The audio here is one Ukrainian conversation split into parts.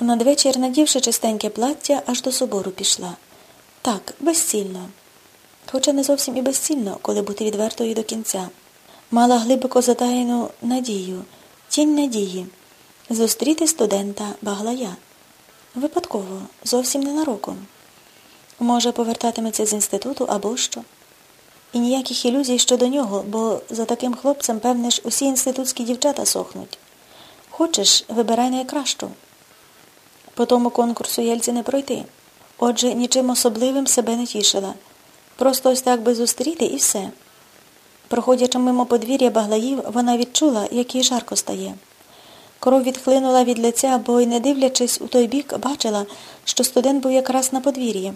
Надвечір, надівши чистеньке плаття, аж до собору пішла. Так, безцільно. Хоча не зовсім і безцільно, коли бути відвертою до кінця. Мала глибоко затаєну надію, тінь надії зустріти студента Баглая. Випадково, зовсім ненароком. Може, повертатиметься з інституту або що. І ніяких ілюзій щодо нього, бо за таким хлопцем, певне ж, усі інститутські дівчата сохнуть. Хочеш, вибирай найкращу. По тому конкурсу Єльці не пройти. Отже, нічим особливим себе не тішила. Просто ось так би зустріти і все. Проходячи мимо подвір'я баглаїв, вона відчула, як їй жарко стає. Кров відхлинула від лиця, бо й, не дивлячись у той бік, бачила, що студент був якраз на подвір'ї.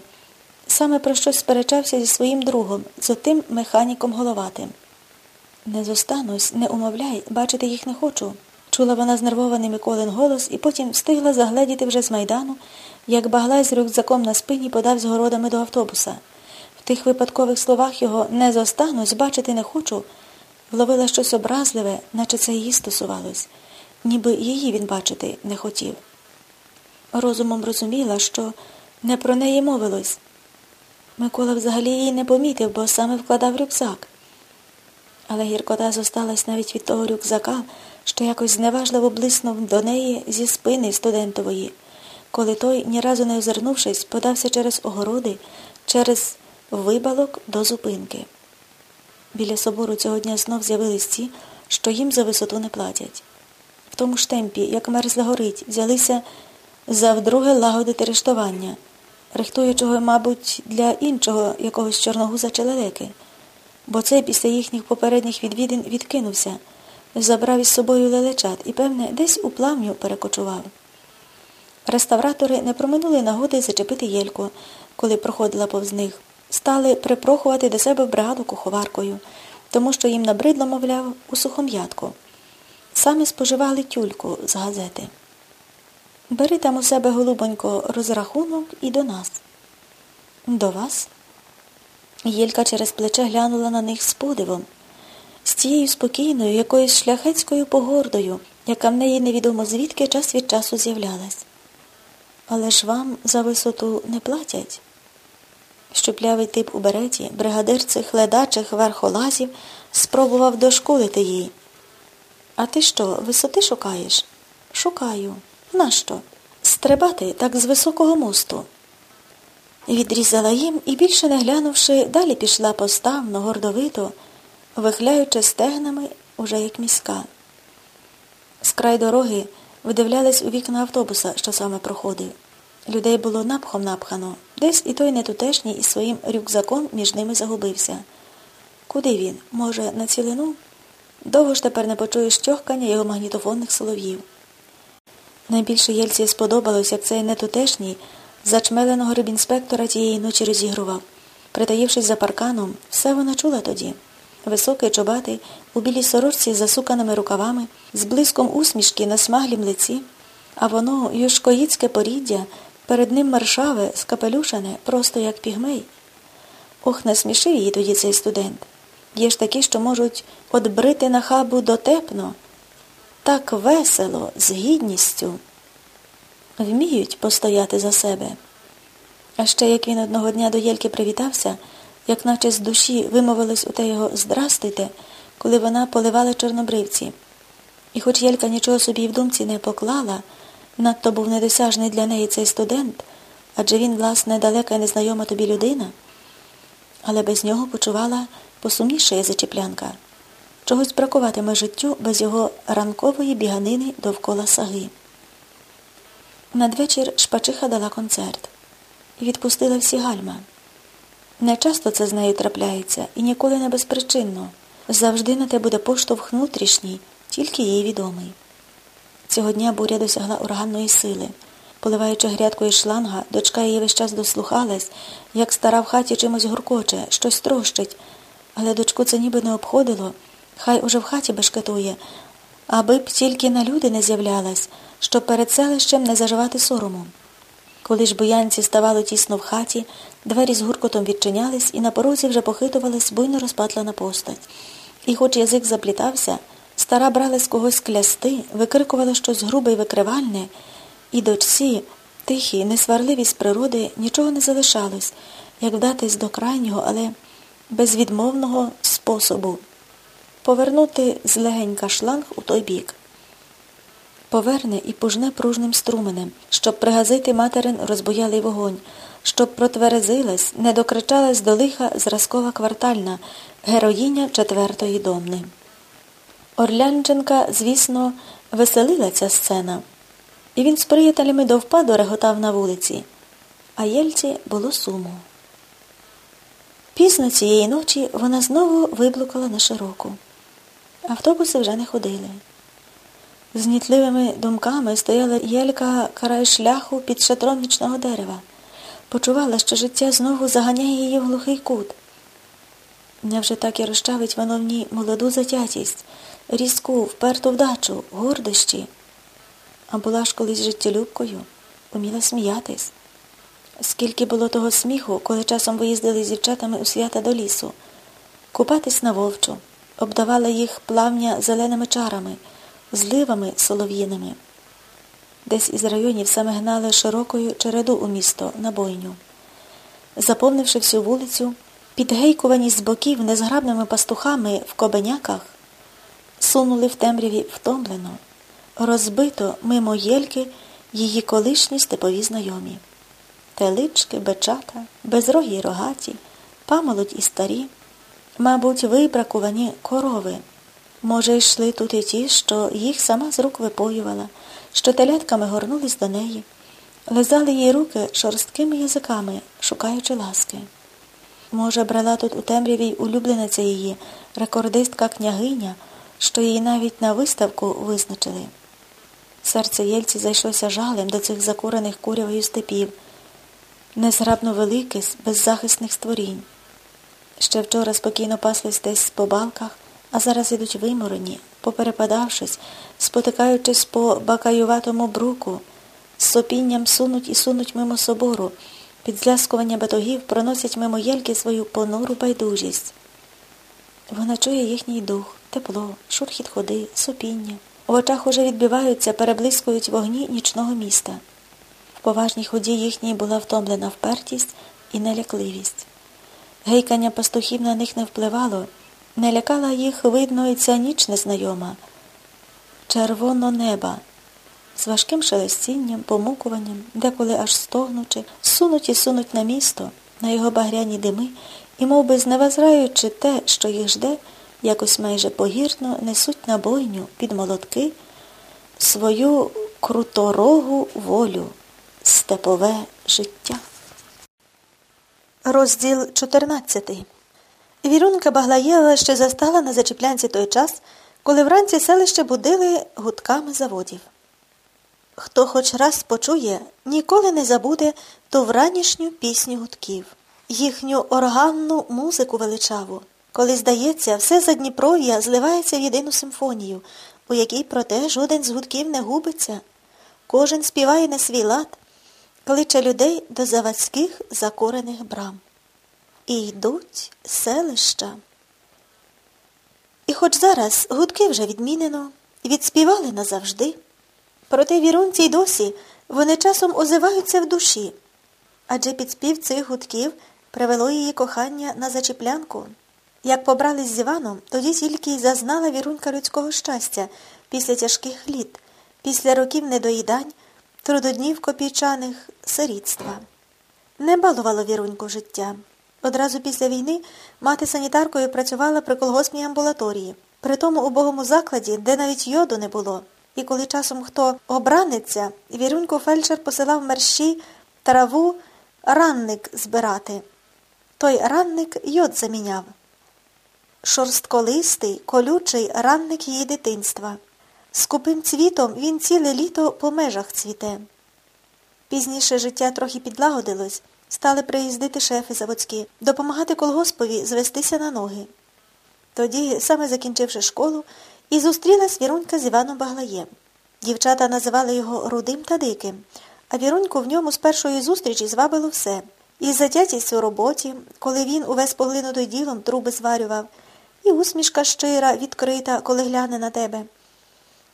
Саме про щось сперечався зі своїм другом, з отим механіком головатим. Не зостанусь, не умовляй, бачити їх не хочу. Чула вона знервований Миколин голос і потім встигла загледіти вже з майдану, як баглай з рюкзаком на спині подав з городами до автобуса. В тих випадкових словах його не зостанусь, бачити не хочу, вловила щось образливе, наче це її стосувалось, ніби її він бачити не хотів. Розумом розуміла, що не про неї мовилось. Микола взагалі її не помітив, бо саме вкладав рюкзак. Але гіркота зосталась навіть від того рюкзака, що якось зневажливо блиснув до неї зі спини студентової, коли той, ні разу не озирнувшись, подався через огороди, через вибалок до зупинки. Біля собору цього дня знов з'явились ті, що їм за висоту не платять. В тому ж темпі, як мерзла горить, взялися завдруге лагодити рештування, рихтуючого, мабуть, для іншого якогось чорногуза чи лелеки, бо цей після їхніх попередніх відвідин відкинувся забрав із собою лелечат і, певне, десь у плавню перекочував. Реставратори не проминули нагоди зачепити Єльку, коли проходила повз них. Стали припрохувати до себе бригаду куховаркою, тому що їм набридло, мовляв, у сухом'ятку. Самі споживали тюльку з газети. Бери там у себе, голубонько, розрахунок і до нас. До вас? Єлька через плече глянула на них з подивом з тією спокійною, якоюсь шляхетською погордою, яка в неї невідомо звідки час від часу з'являлась. Але ж вам за висоту не платять. Щуплявий тип у береті, бригадир цих ледачих верхолазів, спробував дошкулити її. А ти що, висоти шукаєш? Шукаю. Нащо? Стрибати так з високого мосту. Відрізала їм і, більше не глянувши, далі пішла поставно, гордовито вихляючи стегнами уже як міська. З край дороги видивлялись у вікна автобуса, що саме проходив. Людей було напхом напхано, десь і той нетутешній із своїм рюкзаком між ними загубився. Куди він? Може, на цілину? Довго ж тепер не почуєш тьохкання його магнітофонних солов'їв. Найбільше Єльці сподобалось, як цей нетутешній зачмеленого рибінспектора тієї ночі розігрував. Притаївшись за парканом, все вона чула тоді. Високий чобатий, у білій сорочці з засуканими рукавами, з блиском усмішки на смаглім лиці, а воно, юшкоїцьке поріддя, перед ним маршаве, скапелюшане, просто як пігмей. Ох, насмішив її тоді цей студент. Є ж такі, що можуть отбрити на хабу дотепно, так весело, з гідністю. Вміють постояти за себе. А ще як він одного дня до Єльки привітався, як наче з душі вимовилось у те його Здрастуйте, коли вона поливала чорнобривці. І хоч Єлька нічого собі в думці не поклала, надто був недосяжний для неї цей студент, адже він, власне, далека і незнайома тобі людина, але без нього почувала посумніша зачіплянка. Чогось бракуватиме життю без його ранкової біганини довкола саги. Надвечір шпачиха дала концерт і відпустила всі гальма. Не часто це з нею трапляється і ніколи не безпричинно. Завжди на те буде поштовх внутрішній, тільки їй відомий. Цього дня буря досягла ураганної сили. Поливаючи грядкою шланга, дочка її весь час дослухалась, як стара в хаті чимось гуркоче, щось трощить, але дочку це ніби не обходило, хай уже в хаті бешкетує, аби б тільки на люди не з'являлась, щоб перед селищем не заживати соромом. Коли ж боянці ставало тісно в хаті, двері з гуркотом відчинялись, і на порозі вже похитувалась буйно розпатлена постать. І хоч язик заплітався, стара брала з когось клясти, викрикувала щось грубе й викривальне, І дочці, тихій, несварливість природи нічого не залишалось, як вдатись до крайнього, але безвідмовного способу повернути злегенька шланг у той бік. Поверне і пужне пружним струменем, щоб пригазити материн розбоялий вогонь, щоб протверезилась, не докричалась до лиха зразкова квартальна, героїня четвертої домни. Орлянченка, звісно, веселила ця сцена, і він з приятелями до впаду реготав на вулиці, а Єльці було суму. Пізно цієї ночі вона знову виблукала на широку. Автобуси вже не ходили. З нітливими думками стояла Єлька край шляху під шатром нічного дерева. Почувала, що життя знову заганяє її в глухий кут. Невже так і розчавить воно в ній молоду затятість, різку, вперту вдачу, гордощі? А була ж колись життєлюбкою, уміла сміятись. Скільки було того сміху, коли часом виїздили з дівчатами у свята до лісу, купатись на вовчу, обдавала їх плавня зеленими чарами, зливами солов'їними. Десь із районів саме гнали широкою череду у місто на бойню. Заповнивши всю вулицю, підгейкувані з боків незграбними пастухами в кобеняках, сунули в темряві втомлено, розбито мимо єльки її колишні степові знайомі. Телички, бечата, безрогі й рогаті, памолодь і старі, мабуть, вибракувані корови. Може, йшли тут і ті, що їх сама з рук випоювала, що телятками горнулись до неї, лизали їй руки шорсткими язиками, шукаючи ласки. Може, брала тут у темряві улюблениця її, рекордистка княгиня, що її навіть на виставку визначили. Серце Єльці зайшлося жалем до цих закурених курявою степів, незграбно великих, беззахисних створінь. Ще вчора спокійно паслись десь по балках, а зараз ідуть виморені, поперепадавшись, спотикаючись по бакаюватому бруку, з сопінням сунуть і сунуть мимо собору, під зляскування батогів проносять мимо єльки свою понуру байдужість. Вона чує їхній дух, тепло, шурхіт ходи, сопіння. В очах уже відбиваються, переблискують вогні нічного міста. В поважній ході їхній була втомлена впертість і нелякливість. Гейкання пастухів на них не впливало, не лякала їх, видно, і ця ніч незнайома. Червоно неба, з важким шелестінням, помукуванням, деколи аж стогнучи, сунуть і сунуть на місто, на його багряні дими, і, мов би, зневазраючи те, що їх жде, якось майже погірно несуть на бойню під молотки свою круторогу волю, степове життя. Розділ 14 Вірунка Баглаєва ще застала на зачеплянці той час, коли вранці селище будили гудками заводів. Хто хоч раз почує, ніколи не забуде ту вранішню пісню гудків, їхню органну музику величаву, коли, здається, все Задніпров'я зливається в єдину симфонію, у якій, проте, жоден з гудків не губиться. Кожен співає на свій лад, кличе людей до заводських закорених брам. І йдуть селища. І хоч зараз гудки вже відмінено, відспівали назавжди, проте вірунці й досі вони часом озиваються в душі, адже під спів цих гудків привело її кохання на зачіплянку. Як побрались з Іваном, тоді тільки й зазнала вірунька людського щастя після тяжких літ, після років недоїдань, трудоднів копійчаних сирітства. Не балувало віруньку життя. Одразу після війни мати санітаркою працювала при колгоспній амбулаторії, при тому убогому закладі, де навіть йоду не було. І коли часом хто обраниться, віруньку фельдшер посилав мерщій траву ранник збирати. Той ранник йод заміняв. Шорстколистий, колючий ранник її дитинства. Скупим цвітом він ціле літо по межах цвіте. Пізніше життя трохи підлагодилось. Стали приїздити шефи заводські, допомагати колгоспові звестися на ноги. Тоді, саме закінчивши школу, і зустрілась Вірунька з Іваном Баглаєм. Дівчата називали його рудим та диким, а Віруньку в ньому з першої зустрічі звабило все. І затятість у роботі, коли він увесь поглинутий ділом труби зварював, і усмішка щира, відкрита, коли гляне на тебе.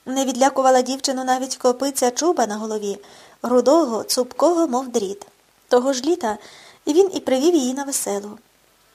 Не відлякувала дівчину навіть копиця чуба на голові, рудого, цупкого, мов дріт. Того ж літа він і привів її на веселу.